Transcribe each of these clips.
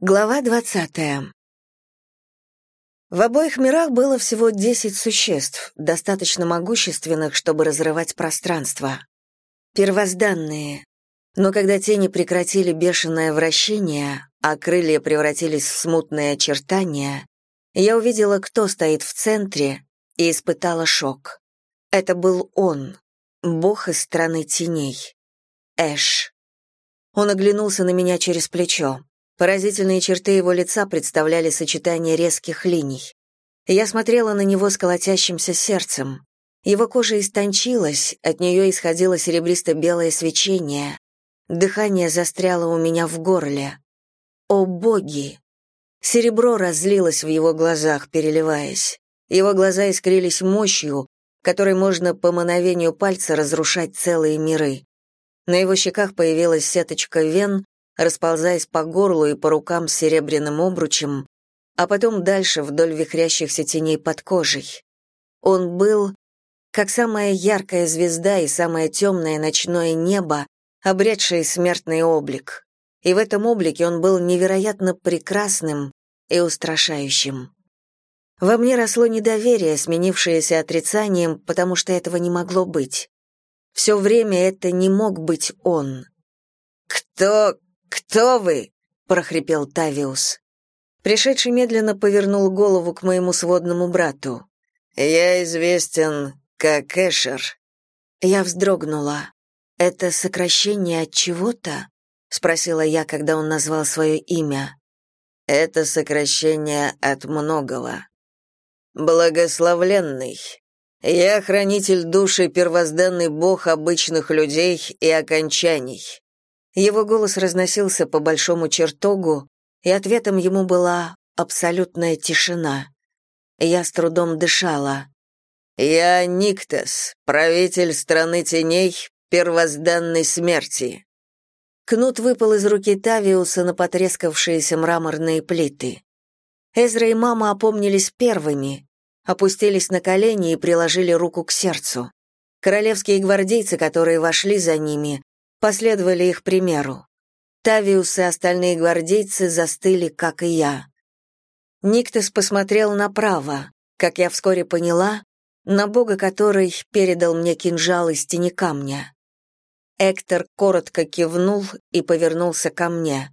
Глава двадцатая. В обоих мирах было всего десять существ, достаточно могущественных, чтобы разрывать пространство. Первозданные. Но когда тени прекратили бешеное вращение, а крылья превратились в смутные очертания, я увидела, кто стоит в центре, и испытала шок. Это был он, бог из страны теней. Эш. Он оглянулся на меня через плечо. Поразительные черты его лица представляли сочетание резких линий. Я смотрела на него с колотящимся сердцем. Его кожа истончилась, от нее исходило серебристо-белое свечение. Дыхание застряло у меня в горле. О боги! Серебро разлилось в его глазах, переливаясь. Его глаза искрились мощью, которой можно по мановению пальца разрушать целые миры. На его щеках появилась сеточка вен, расползаясь по горлу и по рукам с серебряным обручем, а потом дальше вдоль вихрящихся теней под кожей. Он был как самая яркая звезда и самое темное ночное небо, обретшее смертный облик. И в этом облике он был невероятно прекрасным и устрашающим. Во мне росло недоверие, сменившееся отрицанием, потому что этого не могло быть. Все время это не мог быть он. «Кто «Кто вы?» — прохрипел Тавиус. Пришедший медленно повернул голову к моему сводному брату. «Я известен как Эшер». Я вздрогнула. «Это сокращение от чего-то?» — спросила я, когда он назвал свое имя. «Это сокращение от многого. Благословленный. Я хранитель души, первозданный бог обычных людей и окончаний. Его голос разносился по большому чертогу, и ответом ему была абсолютная тишина. Я с трудом дышала. «Я Никтас, правитель страны теней, первозданной смерти». Кнут выпал из руки Тавиуса на потрескавшиеся мраморные плиты. Эзра и мама опомнились первыми, опустились на колени и приложили руку к сердцу. Королевские гвардейцы, которые вошли за ними, последовали их примеру. Тавиус и остальные гвардейцы застыли, как и я. Никтос посмотрел направо, как я вскоре поняла, на бога который передал мне кинжал из тени камня. Эктор коротко кивнул и повернулся ко мне.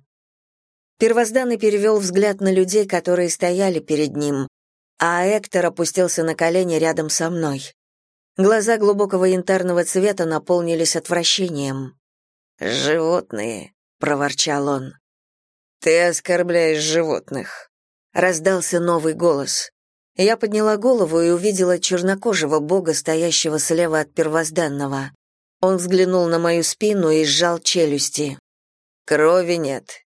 Первозданный перевел взгляд на людей, которые стояли перед ним, а Эктор опустился на колени рядом со мной. Глаза глубокого янтарного цвета наполнились отвращением. «Животные», — проворчал он. «Ты оскорбляешь животных», — раздался новый голос. Я подняла голову и увидела чернокожего бога, стоящего слева от первозданного. Он взглянул на мою спину и сжал челюсти. «Крови нет».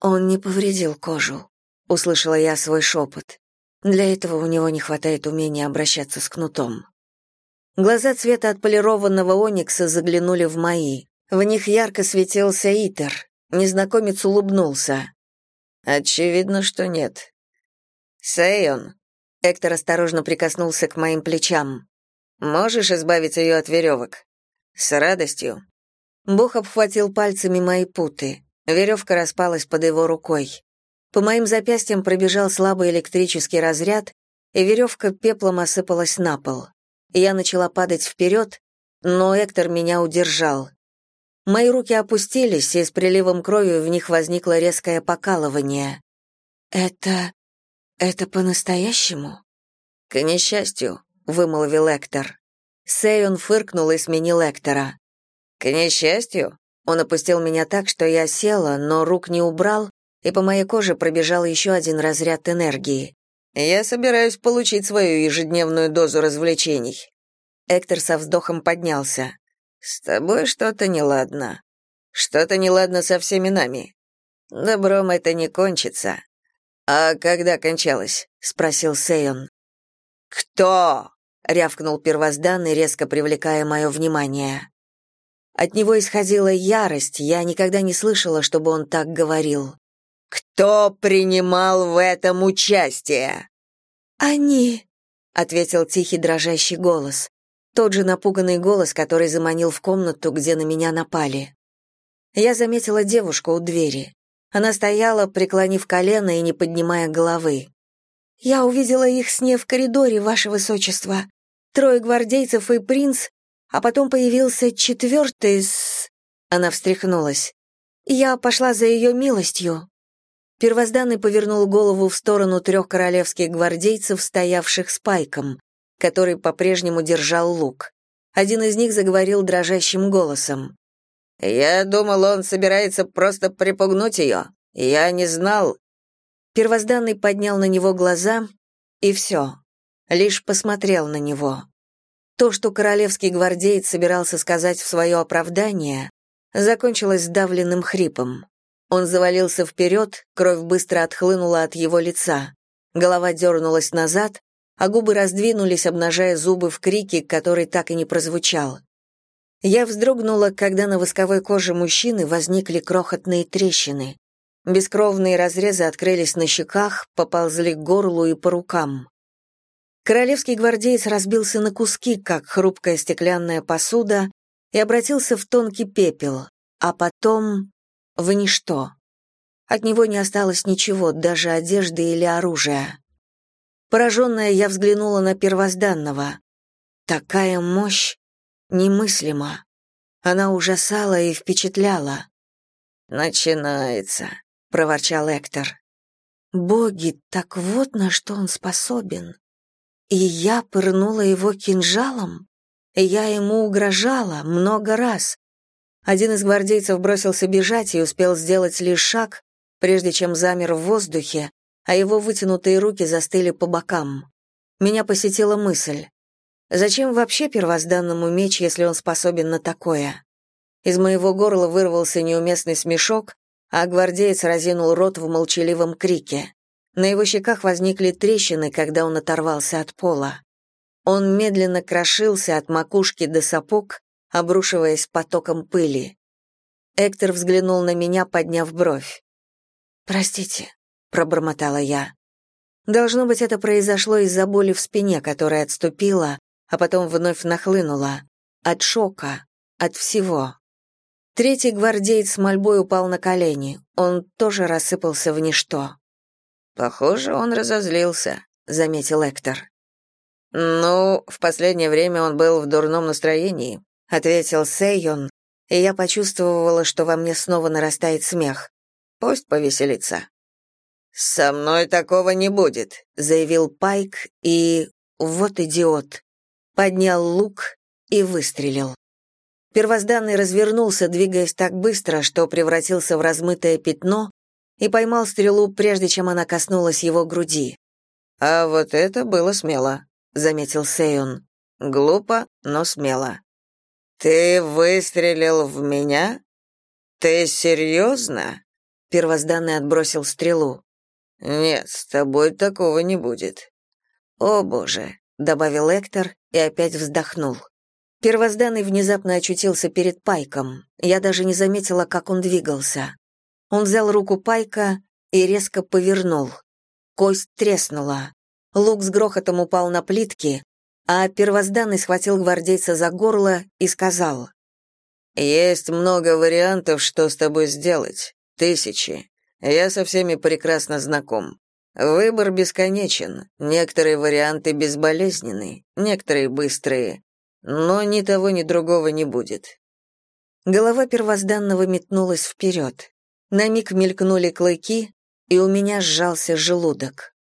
«Он не повредил кожу», — услышала я свой шепот. Для этого у него не хватает умения обращаться с кнутом. Глаза цвета отполированного оникса заглянули в мои. В них ярко светился Итер. Незнакомец улыбнулся. «Очевидно, что нет». «Сейон», — Эктор осторожно прикоснулся к моим плечам. «Можешь избавить ее от веревок?» «С радостью». Бог обхватил пальцами мои путы. Веревка распалась под его рукой. По моим запястьям пробежал слабый электрический разряд, и веревка пеплом осыпалась на пол. Я начала падать вперед, но Эктор меня удержал. Мои руки опустились, и с приливом крови в них возникло резкое покалывание. «Это... это по-настоящему?» «К несчастью», — вымолвил Эктор. Сейон фыркнул и сменил Эктора. «К несчастью?» Он опустил меня так, что я села, но рук не убрал, и по моей коже пробежал еще один разряд энергии. «Я собираюсь получить свою ежедневную дозу развлечений». Эктор со вздохом поднялся. «С тобой что-то неладно. Что-то неладно со всеми нами. Добром это не кончится». «А когда кончалось?» — спросил Сейон. «Кто?» — рявкнул первозданный, резко привлекая мое внимание. От него исходила ярость, я никогда не слышала, чтобы он так говорил. «Кто принимал в этом участие?» «Они», — ответил тихий дрожащий голос. Тот же напуганный голос, который заманил в комнату, где на меня напали. Я заметила девушку у двери. Она стояла, преклонив колено и не поднимая головы. «Я увидела их сне в коридоре, ваше высочество. Трое гвардейцев и принц, а потом появился четвертый с...» Она встряхнулась. «Я пошла за ее милостью». Первозданный повернул голову в сторону трех королевских гвардейцев, стоявших с пайком, который по-прежнему держал лук. Один из них заговорил дрожащим голосом. «Я думал, он собирается просто припугнуть ее. Я не знал». Первозданный поднял на него глаза, и все. Лишь посмотрел на него. То, что королевский гвардеец собирался сказать в свое оправдание, закончилось сдавленным хрипом. Он завалился вперед, кровь быстро отхлынула от его лица. Голова дернулась назад, а губы раздвинулись, обнажая зубы в крике, который так и не прозвучал. Я вздрогнула, когда на восковой коже мужчины возникли крохотные трещины. Бескровные разрезы открылись на щеках, поползли к горлу и по рукам. Королевский гвардеец разбился на куски, как хрупкая стеклянная посуда, и обратился в тонкий пепел, а потом в ничто. От него не осталось ничего, даже одежды или оружия. Пораженная, я взглянула на первозданного. Такая мощь немыслима. Она ужасала и впечатляла. «Начинается», — проворчал Эктор. «Боги, так вот на что он способен. И я пырнула его кинжалом? Я ему угрожала много раз. Один из гвардейцев бросился бежать и успел сделать лишь шаг, прежде чем замер в воздухе, а его вытянутые руки застыли по бокам. Меня посетила мысль. Зачем вообще первозданному меч, если он способен на такое? Из моего горла вырвался неуместный смешок, а гвардеец разинул рот в молчаливом крике. На его щеках возникли трещины, когда он оторвался от пола. Он медленно крошился от макушки до сапог, обрушиваясь потоком пыли. Эктор взглянул на меня, подняв бровь. «Простите», — пробормотала я. Должно быть, это произошло из-за боли в спине, которая отступила, а потом вновь нахлынула. От шока, от всего. Третий гвардеец с мольбой упал на колени. Он тоже рассыпался в ничто. «Похоже, он разозлился», — заметил Эктор. «Ну, в последнее время он был в дурном настроении», — ответил Сейон, и я почувствовала, что во мне снова нарастает смех. «Пусть повеселится». «Со мной такого не будет», — заявил Пайк, и... Вот идиот поднял лук и выстрелил. Первозданный развернулся, двигаясь так быстро, что превратился в размытое пятно и поймал стрелу, прежде чем она коснулась его груди. «А вот это было смело», — заметил Сейон. «Глупо, но смело». «Ты выстрелил в меня? Ты серьезно?» Первозданный отбросил стрелу. «Нет, с тобой такого не будет». «О, боже, добавил Эктор и опять вздохнул. Первозданный внезапно очутился перед Пайком. Я даже не заметила, как он двигался. Он взял руку Пайка и резко повернул. Кость треснула. Лук с грохотом упал на плитки, а первозданный схватил гвардейца за горло и сказал: «Есть много вариантов, что с тобой сделать. Тысячи. Я со всеми прекрасно знаком. Выбор бесконечен. Некоторые варианты безболезненны, некоторые быстрые, но ни того, ни другого не будет. Голова первозданного метнулась вперед. На миг мелькнули клыки, и у меня сжался желудок.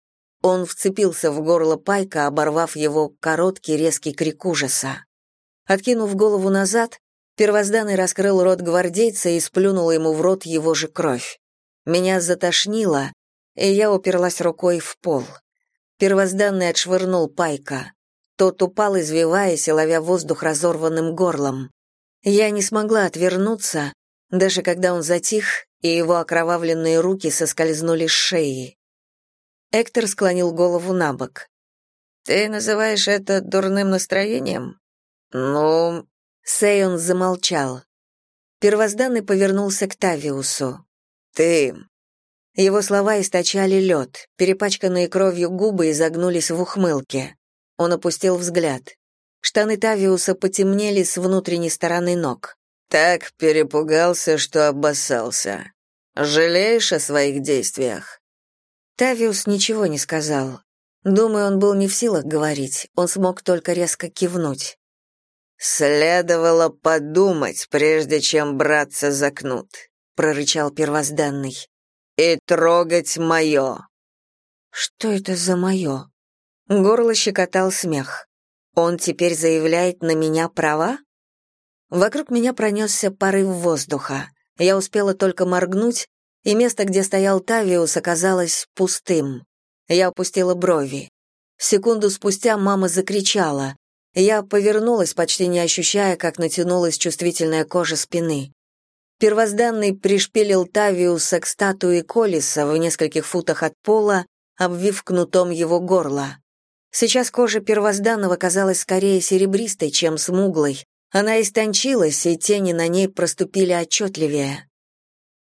Он вцепился в горло Пайка, оборвав его короткий резкий крик ужаса. Откинув голову назад, первозданный раскрыл рот гвардейца и сплюнул ему в рот его же кровь. Меня затошнило, и я уперлась рукой в пол. Первозданный отшвырнул Пайка. Тот упал, извиваясь и ловя воздух разорванным горлом. Я не смогла отвернуться, даже когда он затих, и его окровавленные руки соскользнули с шеи. Эктор склонил голову на бок. «Ты называешь это дурным настроением?» «Ну...» Сейон замолчал. Первозданный повернулся к Тавиусу. «Ты его слова источали лед, перепачканные кровью губы изогнулись в ухмылке. Он опустил взгляд. Штаны Тавиуса потемнели с внутренней стороны ног. Так перепугался, что обоссался. Жалеешь о своих действиях?» Тавиус ничего не сказал. Думаю, он был не в силах говорить, он смог только резко кивнуть. «Следовало подумать, прежде чем браться за кнут», — прорычал первозданный. «И трогать мое». «Что это за мое?» Горло щекотал смех. «Он теперь заявляет на меня права?» Вокруг меня пронесся порыв воздуха. Я успела только моргнуть, и место, где стоял Тавиус, оказалось пустым. Я опустила брови. Секунду спустя мама закричала. Я повернулась, почти не ощущая, как натянулась чувствительная кожа спины. Первозданный пришпилил Тавиуса к статуе Колиса в нескольких футах от пола, обвив кнутом его горло. Сейчас кожа первозданного казалась скорее серебристой, чем смуглой, она истончилась, и тени на ней проступили отчетливее.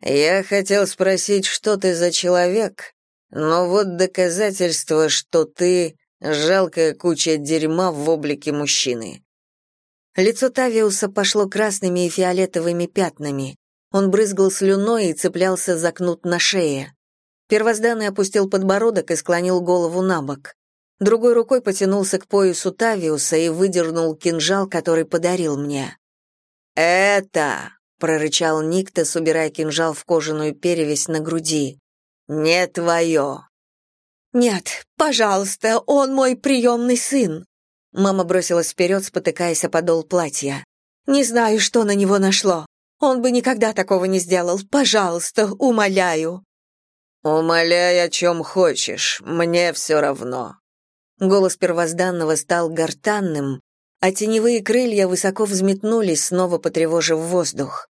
«Я хотел спросить, что ты за человек, но вот доказательство, что ты — жалкая куча дерьма в облике мужчины». Лицо Тавиуса пошло красными и фиолетовыми пятнами. Он брызгал слюной и цеплялся за кнут на шее. Первозданный опустил подбородок и склонил голову на бок. Другой рукой потянулся к поясу Тавиуса и выдернул кинжал, который подарил мне. «Это!» — прорычал Никтас, убирая кинжал в кожаную перевязь на груди. «Не твое!» «Нет, пожалуйста, он мой приемный сын!» Мама бросилась вперед, спотыкаясь о подол платья. «Не знаю, что на него нашло. Он бы никогда такого не сделал. Пожалуйста, умоляю!» «Умоляй, о чем хочешь, мне все равно», Голос первозданного стал гортанным, а теневые крылья высоко взметнулись, снова потревожив воздух.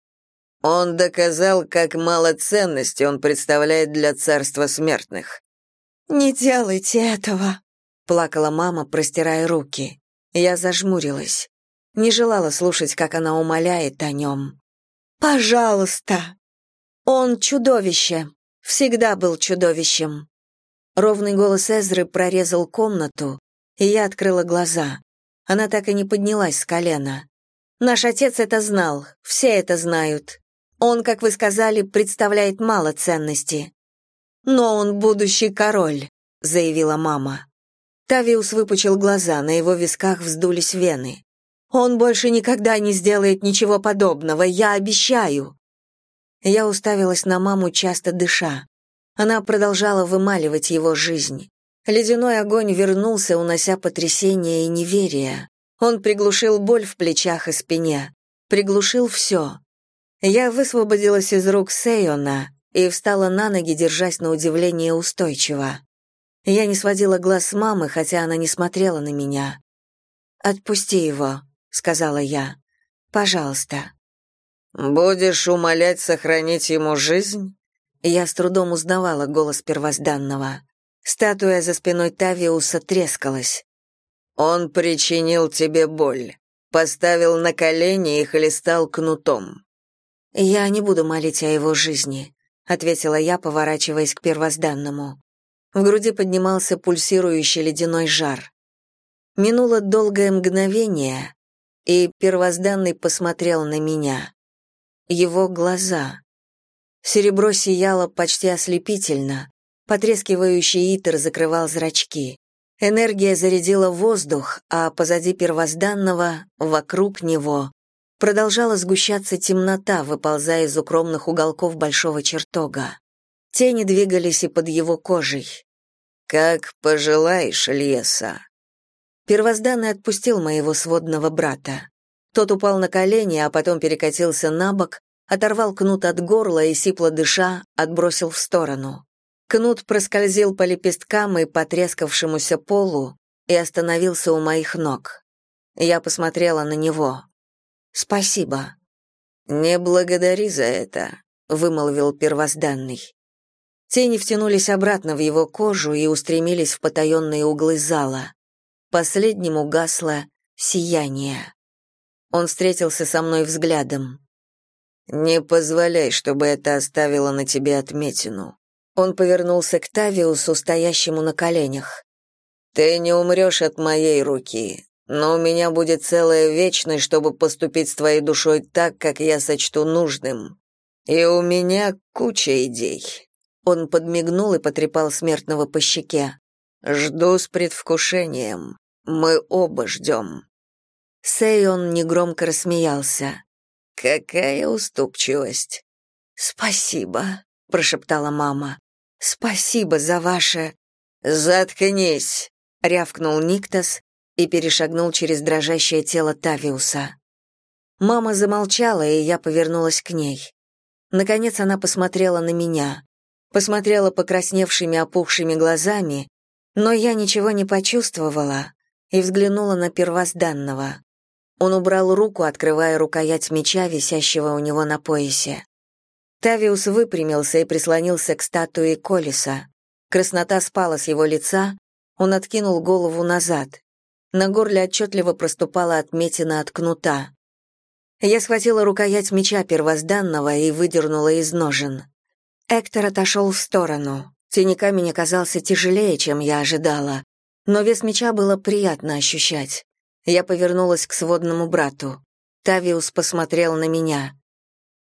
Он доказал, как мало ценности он представляет для царства смертных. «Не делайте этого», — плакала мама, простирая руки. Я зажмурилась. Не желала слушать, как она умоляет о нем. «Пожалуйста!» «Он чудовище. Всегда был чудовищем. Ровный голос Эзры прорезал комнату, и я открыла глаза. Она так и не поднялась с колена. Наш отец это знал, все это знают. Он, как вы сказали, представляет мало ценности. Но он будущий король, заявила мама. Тавиус выпучил глаза, на его висках вздулись вены. Он больше никогда не сделает ничего подобного, я обещаю. Я уставилась на маму, часто дыша. Она продолжала вымаливать его жизнь. Ледяной огонь вернулся, унося потрясение и неверие. Он приглушил боль в плечах и спине. Приглушил все. Я высвободилась из рук Сейона и встала на ноги, держась на удивление устойчиво. Я не сводила глаз с мамы, хотя она не смотрела на меня. «Отпусти его», — сказала я. «Пожалуйста». «Будешь умолять сохранить ему жизнь?» Я с трудом узнавала голос первозданного. Статуя за спиной Тавиуса трескалась. «Он причинил тебе боль, поставил на колени и хлестал кнутом». «Я не буду молить о его жизни», — ответила я, поворачиваясь к первозданному. В груди поднимался пульсирующий ледяной жар. Минуло долгое мгновение, и первозданный посмотрел на меня. Его глаза. Серебро сияло почти ослепительно. Потрескивающий итер закрывал зрачки. Энергия зарядила воздух, а позади первозданного, вокруг него, продолжала сгущаться темнота, выползая из укромных уголков большого чертога. Тени двигались и под его кожей. «Как пожелаешь, леса». Первозданный отпустил моего сводного брата. Тот упал на колени, а потом перекатился на бок, оторвал кнут от горла и, сипло дыша, отбросил в сторону. Кнут проскользил по лепесткам и потрескавшемуся полу и остановился у моих ног. Я посмотрела на него. «Спасибо». «Не благодари за это», — вымолвил первозданный. Тени втянулись обратно в его кожу и устремились в потаенные углы зала. Последним угасло сияние. Он встретился со мной взглядом. Не позволяй, чтобы это оставило на тебе отметину. Он повернулся к Тавиусу, стоящему на коленях. Ты не умрешь от моей руки, но у меня будет целая вечность, чтобы поступить с твоей душой так, как я сочту нужным. И у меня куча идей. Он подмигнул и потрепал смертного по щеке. Жду с предвкушением. Мы оба ждем». Сейон негромко рассмеялся. «Какая уступчивость!» «Спасибо», — прошептала мама. «Спасибо за ваше...» «Заткнись!» — рявкнул Никтас и перешагнул через дрожащее тело Тавиуса. Мама замолчала, и я повернулась к ней. Наконец она посмотрела на меня. Посмотрела покрасневшими опухшими глазами, но я ничего не почувствовала и взглянула на первозданного. Он убрал руку, открывая рукоять меча, висящего у него на поясе. Тавиус выпрямился и прислонился к статуе Колеса. Краснота спала с его лица, он откинул голову назад. На горле отчетливо проступала отметина от кнута. Я схватила рукоять меча первозданного и выдернула из ножен. Эктор отошел в сторону. Тени камень оказался тяжелее, чем я ожидала, но вес меча было приятно ощущать. Я повернулась к сводному брату. Тавиус посмотрел на меня.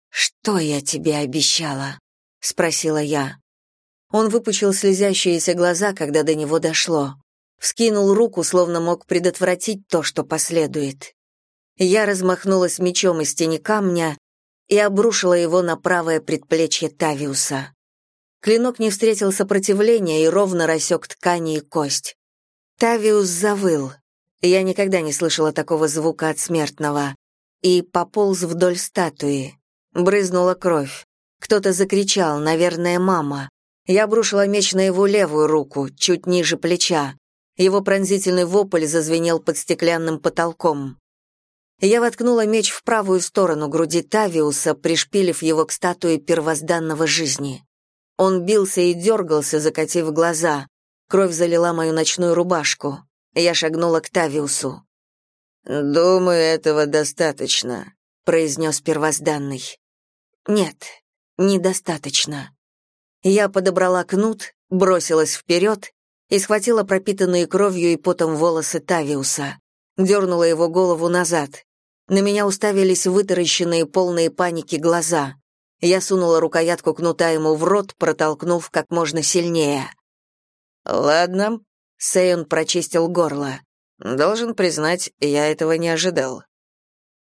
«Что я тебе обещала?» — спросила я. Он выпучил слезящиеся глаза, когда до него дошло. Вскинул руку, словно мог предотвратить то, что последует. Я размахнулась мечом из тени камня и обрушила его на правое предплечье Тавиуса. Клинок не встретил сопротивления и ровно рассек ткани и кость. Тавиус завыл. Я никогда не слышала такого звука от смертного. И пополз вдоль статуи. Брызнула кровь. Кто-то закричал, наверное, мама. Я обрушила меч на его левую руку, чуть ниже плеча. Его пронзительный вопль зазвенел под стеклянным потолком. Я воткнула меч в правую сторону груди Тавиуса, пришпилив его к статуе первозданного жизни. Он бился и дергался, закатив глаза. Кровь залила мою ночную рубашку. Я шагнула к Тавиусу. «Думаю, этого достаточно», — произнес первозданный. Нет, недостаточно. Я подобрала кнут, бросилась вперед и схватила пропитанные кровью и потом волосы Тавиуса. Дернула его голову назад. На меня уставились вытаращенные, полные паники глаза. Я сунула рукоятку кнута ему в рот, протолкнув как можно сильнее. «Ладно», — Сейон прочистил горло. «Должен признать, я этого не ожидал».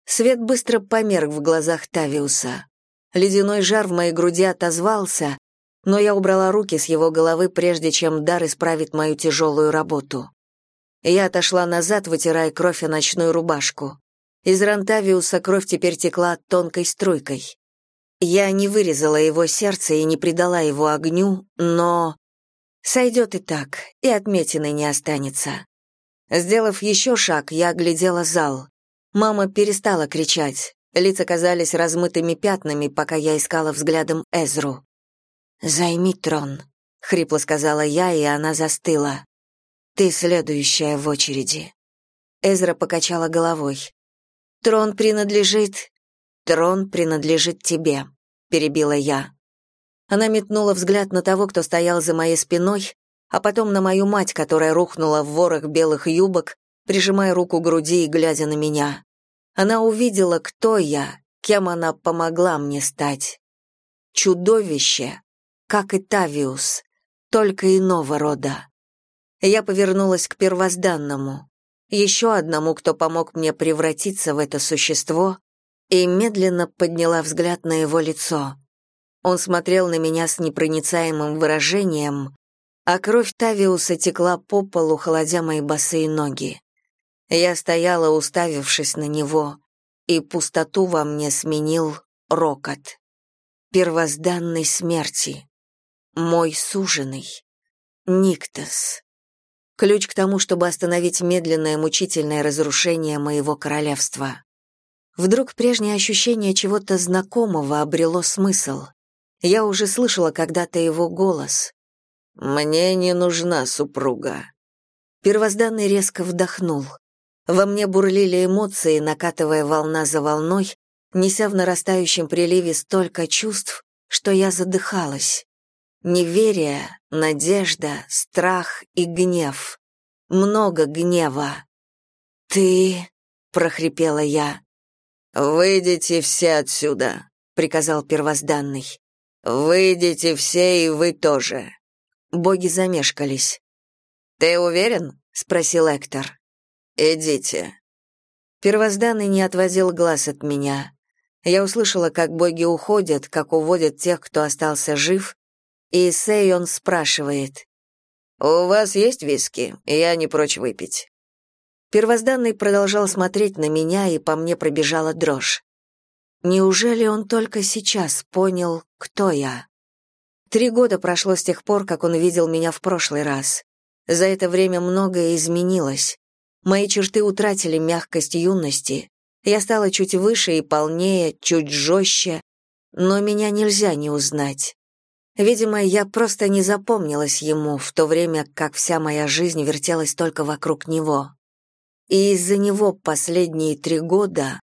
Свет быстро померк в глазах Тавиуса. Ледяной жар в моей груди отозвался, но я убрала руки с его головы, прежде чем дар исправит мою тяжелую работу. Я отошла назад, вытирая кровь о ночную рубашку. Из Рантавиуса кровь теперь текла тонкой струйкой. Я не вырезала его сердце и не придала его огню, но... Сойдет и так, и отметины не останется. Сделав еще шаг, я оглядела зал. Мама перестала кричать. Лица казались размытыми пятнами, пока я искала взглядом Эзру. «Займи трон», — хрипло сказала я, и она застыла. «Ты следующая в очереди». Эзра покачала головой. «Трон принадлежит...» «Трон принадлежит тебе», — перебила я. Она метнула взгляд на того, кто стоял за моей спиной, а потом на мою мать, которая рухнула в ворох белых юбок, прижимая руку к груди и глядя на меня. Она увидела, кто я, кем она помогла мне стать. Чудовище, как и Тавиус, только иного рода. Я повернулась к первозданному, еще одному, кто помог мне превратиться в это существо, и медленно подняла взгляд на его лицо. Он смотрел на меня с непроницаемым выражением, а кровь Тавиуса текла по полу, холодя мои босые ноги. Я стояла, уставившись на него, и пустоту во мне сменил рокот. Первозданной смерти. Мой суженый. Никтос. Ключ к тому, чтобы остановить медленное мучительное разрушение моего королевства. Вдруг прежнее ощущение чего-то знакомого обрело смысл. Я уже слышала когда-то его голос. «Мне не нужна супруга». Первозданный резко вдохнул. Во мне бурлили эмоции, накатывая волна за волной, неся в нарастающем приливе столько чувств, что я задыхалась. Неверие, надежда, страх и гнев. Много гнева. «Ты...» — прохрипела я. «Выйдите все отсюда», приказал первозданный. «Выйдите все, и вы тоже». Боги замешкались. «Ты уверен?» — спросил Эктор. «Идите». Первозданный не отводил глаз от меня. Я услышала, как боги уходят, как уводят тех, кто остался жив, и Сейон спрашивает. «У вас есть виски? Я не прочь выпить». Первозданный продолжал смотреть на меня, и по мне пробежала дрожь. Неужели он только сейчас понял, кто я? Три года прошло с тех пор, как он видел меня в прошлый раз. За это время многое изменилось. Мои черты утратили мягкость юности, я стала чуть выше и полнее, чуть жестче, но меня нельзя не узнать. Видимо, я просто не запомнилась ему, в то время как вся моя жизнь вертелась только вокруг него. И из-за него последние три года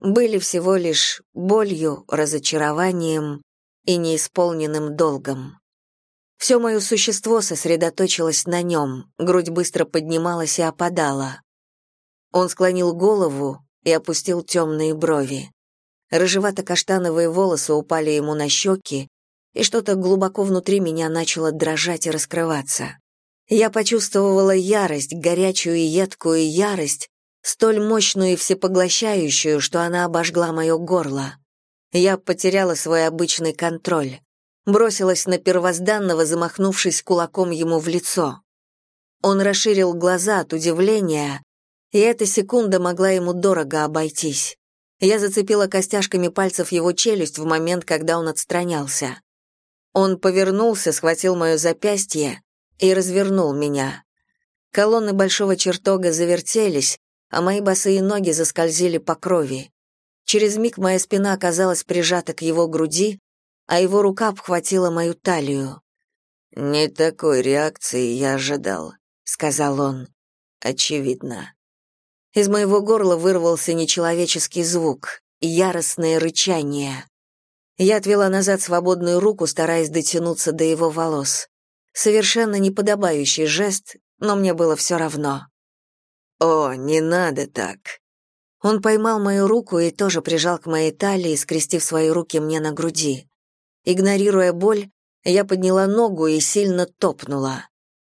были всего лишь болью, разочарованием и неисполненным долгом. Все мое существо сосредоточилось на нем, грудь быстро поднималась и опадала. Он склонил голову, и опустил темные брови. Рыжевато-каштановые волосы упали ему на щеки, и что-то глубоко внутри меня начало дрожать и раскрываться. Я почувствовала ярость, горячую и едкую ярость, столь мощную и всепоглощающую, что она обожгла мое горло. Я потеряла свой обычный контроль. Бросилась на первозданного, замахнувшись кулаком ему в лицо. Он расширил глаза от удивления, и эта секунда могла ему дорого обойтись. Я зацепила костяшками пальцев его челюсть в момент, когда он отстранялся. Он повернулся, схватил мое запястье и развернул меня. Колонны большого чертога завертелись, а мои босые ноги заскользили по крови. Через миг моя спина оказалась прижата к его груди, а его рука обхватила мою талию. «Не такой реакции я ожидал», — сказал он. «Очевидно». Из моего горла вырвался нечеловеческий звук, яростное рычание. Я отвела назад свободную руку, стараясь дотянуться до его волос. Совершенно неподобающий жест, но мне было все равно. «О, не надо так!» Он поймал мою руку и тоже прижал к моей талии, скрестив свои руки мне на груди. Игнорируя боль, я подняла ногу и сильно топнула.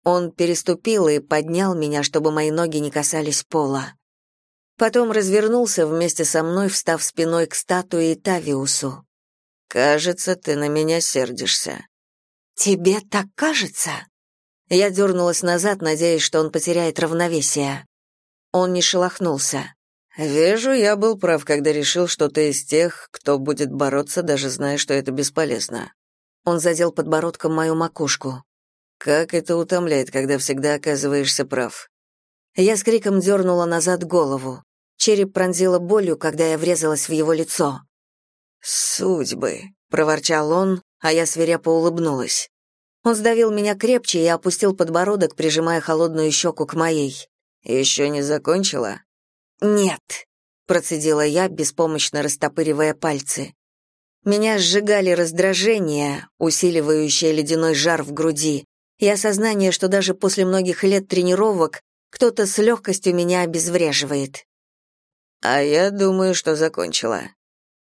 Он переступил и поднял меня, чтобы мои ноги не касались пола. Потом развернулся вместе со мной, встав спиной к статуе Тавиусу. «Кажется, ты на меня сердишься». «Тебе так кажется?» Я дернулась назад, надеясь, что он потеряет равновесие. Он не шелохнулся. «Вижу, я был прав, когда решил, что ты из тех, кто будет бороться, даже зная, что это бесполезно». Он задел подбородком мою макушку. «Как это утомляет, когда всегда оказываешься прав. Я с криком дернула назад голову. Череп пронзила болью, когда я врезалась в его лицо. «Судьбы», — проворчал он, а я свирепо улыбнулась. Он сдавил меня крепче и опустил подбородок, прижимая холодную щеку к моей. «Еще не закончила?» «Нет», — процедила я, беспомощно растопыривая пальцы. Меня сжигали раздражение, усиливающее ледяной жар в груди, и осознание, что даже после многих лет тренировок кто-то с легкостью меня обезвреживает. А я думаю, что закончила.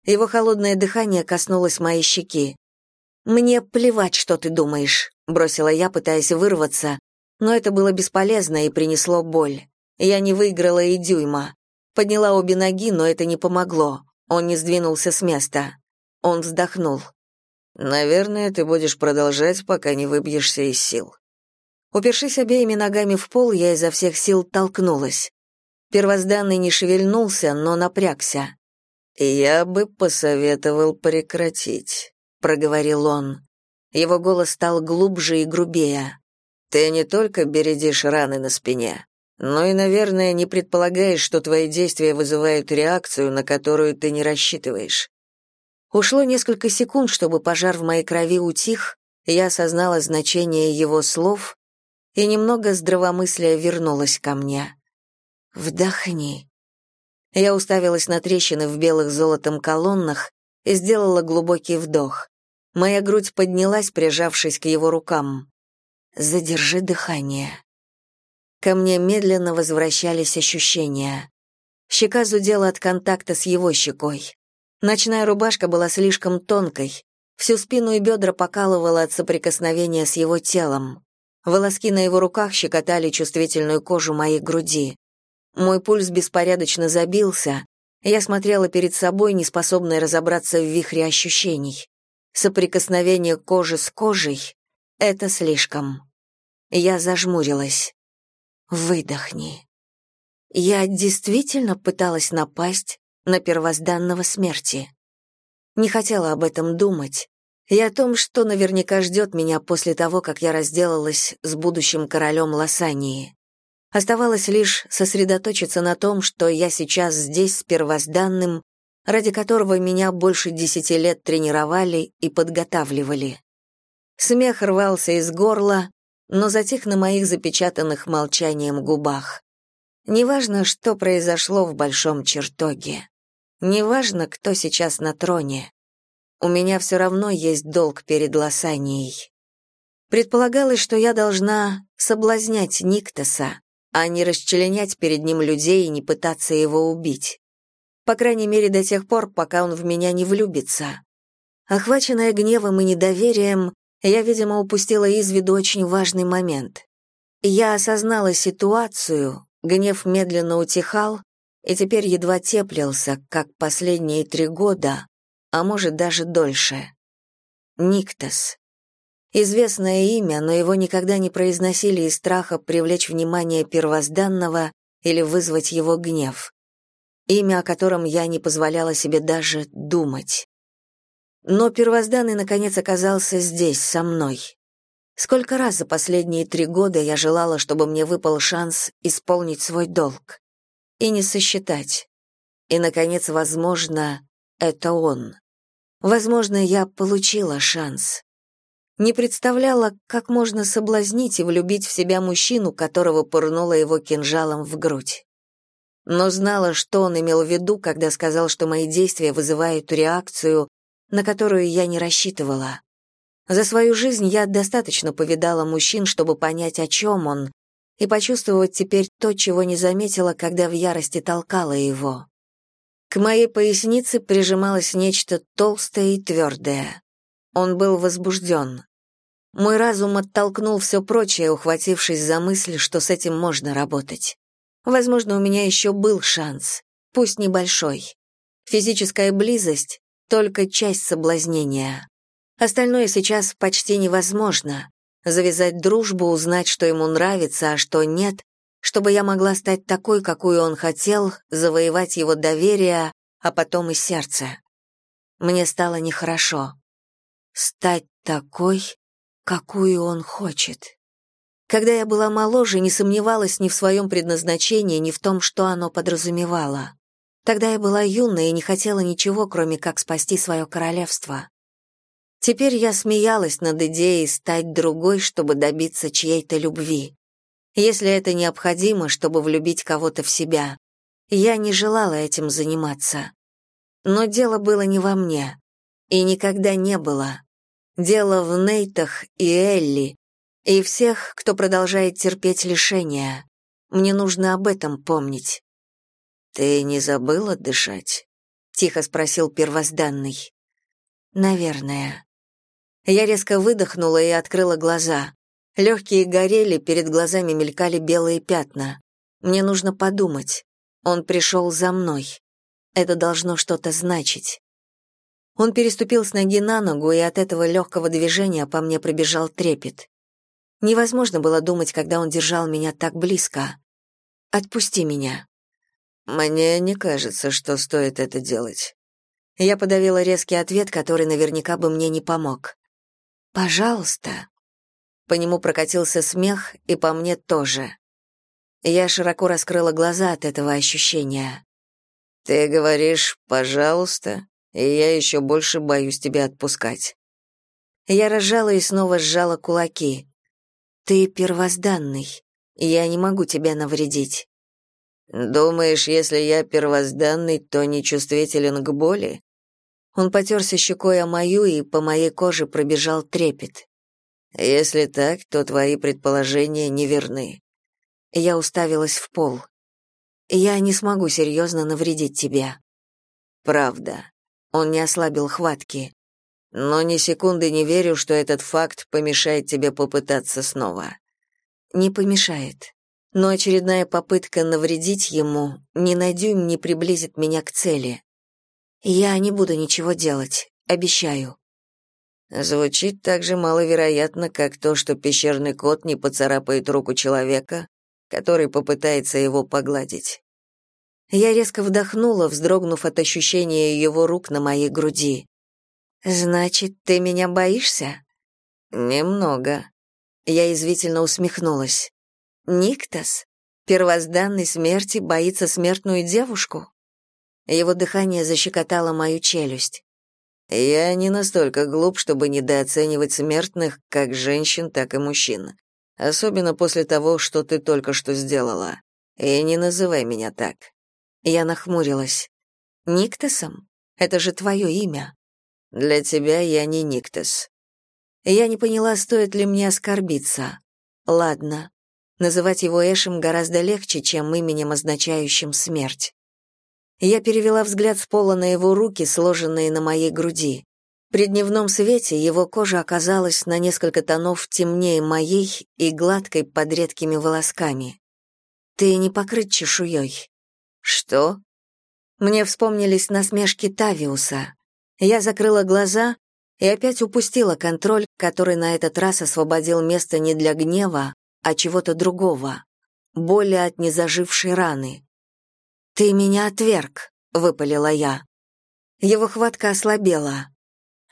Его холодное дыхание коснулось моей щеки. Мне плевать, что ты думаешь, бросила я, пытаясь вырваться, но это было бесполезно и принесло боль. Я не выиграла и дюйма. Подняла обе ноги, но это не помогло. Он не сдвинулся с места. Он вздохнул. Наверное, ты будешь продолжать, пока не выбьешься из сил. Упершись обеими ногами в пол, я изо всех сил толкнулась. Первозданный не шевельнулся, но напрягся. «Я бы посоветовал прекратить», — проговорил он. Его голос стал глубже и грубее. «Ты не только бередишь раны на спине, но и, наверное, не предполагаешь, что твои действия вызывают реакцию, на которую ты не рассчитываешь». Ушло несколько секунд, чтобы пожар в моей крови утих, я осознала значение его слов и немного здравомыслия вернулось ко мне. «Вдохни». Я уставилась на трещины в белых золотом колоннах и сделала глубокий вдох. Моя грудь поднялась, прижавшись к его рукам. «Задержи дыхание». Ко мне медленно возвращались ощущения. Щека зудела от контакта с его щекой. Ночная рубашка была слишком тонкой, всю спину и бедра покалывало от соприкосновения с его телом. Волоски на его руках щекотали чувствительную кожу моей груди. Мой пульс беспорядочно забился, я смотрела перед собой, неспособная разобраться в вихре ощущений. Соприкосновение кожи с кожей — это слишком. Я зажмурилась. Выдохни. Я действительно пыталась напасть на первозданного смерти. Не хотела об этом думать, и о том, что наверняка ждет меня после того, как я разделалась с будущим королем Лосании. Оставалось лишь сосредоточиться на том, что я сейчас здесь с первозданным, ради которого меня больше десяти лет тренировали и подготавливали. Смех рвался из горла, но затих на моих запечатанных молчанием губах. Неважно, что произошло в большом чертоге. Неважно, кто сейчас на троне. У меня все равно есть долг перед Лосанией. Предполагалось, что я должна соблазнять Никтоса, а не расчленять перед ним людей и не пытаться его убить. По крайней мере, до тех пор, пока он в меня не влюбится. Охваченная гневом и недоверием, я, видимо, упустила из виду очень важный момент. Я осознала ситуацию, гнев медленно утихал и теперь едва теплился, как последние три года, а может даже дольше. Никтос. Известное имя, но его никогда не произносили из страха привлечь внимание первозданного или вызвать его гнев. Имя, о котором я не позволяла себе даже думать. Но первозданный, наконец, оказался здесь, со мной. Сколько раз за последние три года я желала, чтобы мне выпал шанс исполнить свой долг. И не сосчитать. И, наконец, возможно, это он. Возможно, я получила шанс не представляла, как можно соблазнить и влюбить в себя мужчину, которого пырнула его кинжалом в грудь. Но знала, что он имел в виду, когда сказал, что мои действия вызывают реакцию, на которую я не рассчитывала. За свою жизнь я достаточно повидала мужчин, чтобы понять, о чем он, и почувствовать теперь то, чего не заметила, когда в ярости толкала его. К моей пояснице прижималось нечто толстое и твердое. Он был возбужден. Мой разум оттолкнул все прочее, ухватившись за мысль, что с этим можно работать. Возможно, у меня еще был шанс, пусть небольшой. Физическая близость — только часть соблазнения. Остальное сейчас почти невозможно. Завязать дружбу, узнать, что ему нравится, а что нет, чтобы я могла стать такой, какую он хотел, завоевать его доверие, а потом и сердце. Мне стало нехорошо. Стать такой, какую он хочет. Когда я была моложе, не сомневалась ни в своем предназначении, ни в том, что оно подразумевало. Тогда я была юной и не хотела ничего, кроме как спасти свое королевство. Теперь я смеялась над идеей стать другой, чтобы добиться чьей-то любви. Если это необходимо, чтобы влюбить кого-то в себя. Я не желала этим заниматься. Но дело было не во мне. И никогда не было. Дело в Нейтах и Элли, и всех, кто продолжает терпеть лишения. Мне нужно об этом помнить. «Ты не забыла дышать?» — тихо спросил первозданный. «Наверное». Я резко выдохнула и открыла глаза. Легкие горели, перед глазами мелькали белые пятна. Мне нужно подумать. Он пришел за мной. Это должно что-то значить. Он переступил с ноги на ногу, и от этого легкого движения по мне пробежал трепет. Невозможно было думать, когда он держал меня так близко. «Отпусти меня». «Мне не кажется, что стоит это делать». Я подавила резкий ответ, который наверняка бы мне не помог. «Пожалуйста». По нему прокатился смех, и по мне тоже. Я широко раскрыла глаза от этого ощущения. «Ты говоришь «пожалуйста»?» И я еще больше боюсь тебя отпускать». Я разжала и снова сжала кулаки. «Ты первозданный. Я не могу тебя навредить». «Думаешь, если я первозданный, то не чувствителен к боли?» Он потерся щекой о мою, и по моей коже пробежал трепет. «Если так, то твои предположения неверны». Я уставилась в пол. «Я не смогу серьезно навредить тебе». «Правда. Он не ослабил хватки. «Но ни секунды не верю, что этот факт помешает тебе попытаться снова». «Не помешает. Но очередная попытка навредить ему ни на дюйм не приблизит меня к цели. Я не буду ничего делать, обещаю». Звучит так же маловероятно, как то, что пещерный кот не поцарапает руку человека, который попытается его погладить. Я резко вдохнула, вздрогнув от ощущения его рук на моей груди. «Значит, ты меня боишься?» «Немного». Я извительно усмехнулась. «Никтас? Первозданной смерти боится смертную девушку?» Его дыхание защекотало мою челюсть. «Я не настолько глуп, чтобы недооценивать смертных как женщин, так и мужчин. Особенно после того, что ты только что сделала. И не называй меня так. Я нахмурилась. Никтесом? Это же твое имя. Для тебя я не Никтес. Я не поняла, стоит ли мне оскорбиться. Ладно. Называть его Эшем гораздо легче, чем именем, означающим смерть. Я перевела взгляд с пола на его руки, сложенные на моей груди. При дневном свете его кожа оказалась на несколько тонов темнее моей и гладкой под редкими волосками. «Ты не покрыт чешуей». «Что?» Мне вспомнились насмешки Тавиуса. Я закрыла глаза и опять упустила контроль, который на этот раз освободил место не для гнева, а чего-то другого, боли от незажившей раны. «Ты меня отверг», — выпалила я. Его хватка ослабела.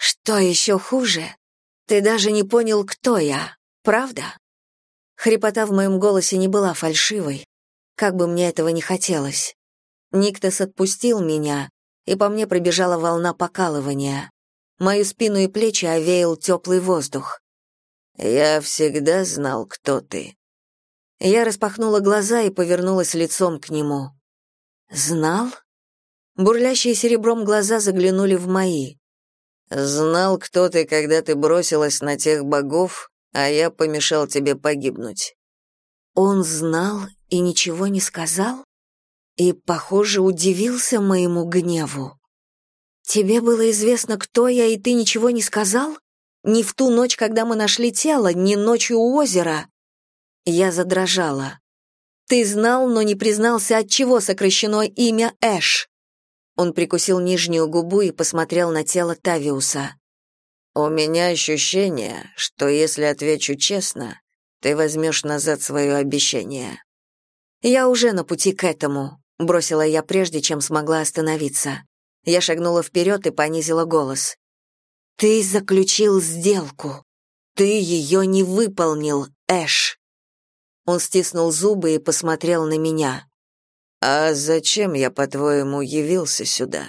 Что еще хуже? Ты даже не понял, кто я, правда? Хрипота в моем голосе не была фальшивой, как бы мне этого не хотелось. Никтос отпустил меня, и по мне пробежала волна покалывания. Мою спину и плечи овеял теплый воздух. «Я всегда знал, кто ты». Я распахнула глаза и повернулась лицом к нему. «Знал?» Бурлящие серебром глаза заглянули в мои. Знал, кто ты, когда ты бросилась на тех богов, а я помешал тебе погибнуть. Он знал и ничего не сказал? И, похоже, удивился моему гневу. Тебе было известно, кто я, и ты ничего не сказал? Ни в ту ночь, когда мы нашли тело, ни ночью у озера. Я задрожала. Ты знал, но не признался, от чего сокращено имя Эш. Он прикусил нижнюю губу и посмотрел на тело Тавиуса. «У меня ощущение, что если отвечу честно, ты возьмешь назад свое обещание». «Я уже на пути к этому», — бросила я прежде, чем смогла остановиться. Я шагнула вперед и понизила голос. «Ты заключил сделку. Ты ее не выполнил, Эш». Он стиснул зубы и посмотрел на меня. «А зачем я, по-твоему, явился сюда?»